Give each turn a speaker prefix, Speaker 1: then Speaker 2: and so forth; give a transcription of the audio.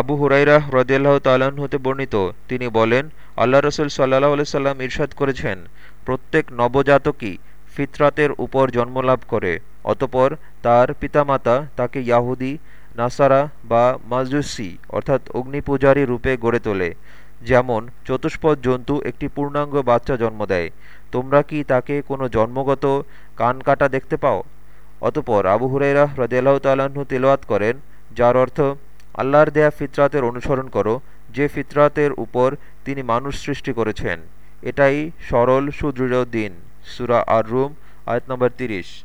Speaker 1: আবু হুরাইরা হ্রদিয়াল্লাহ তাল্লাহ্ন হতে বর্ণিত। তিনি বলেন, আল্লাহ রসুল সাল্লাহ সাল্লাম ইরশাদ করেছেন, প্রত্যেক নবজাতকই ফিতরাতের উপর জন্মলাভ করে, অতপর তার পিতামাতা তাকে ইয়াহুদি, নাসারা বা মাজুসি অর্থাৎ অগ্নিপূজারী রূপে গড়ে তোলে, যেমন চতুষ্পদ জন্তু একটি পূর্ণাঙ্গ বাচ্চা জন্ম দেয়। তোমরা কি তাকে কোনো জন্মগত কান কাটা দেখতে পাও? অতপর আবু হুরাইরা হ্রদিয়াল্লাহ তাল্লাহ্ন তিলওয়াত করেন, যার অর্থ আল্লাহর দেয়া ফিতরাতের অনুসরণ করো, যে ফিতরাতের উপর তিনি মানুষ সৃষ্টি করেছেন। এটাই সরল সুদৃঢ় দিন। সুরা আর রুম আয়ত নম্বর তিরিশ।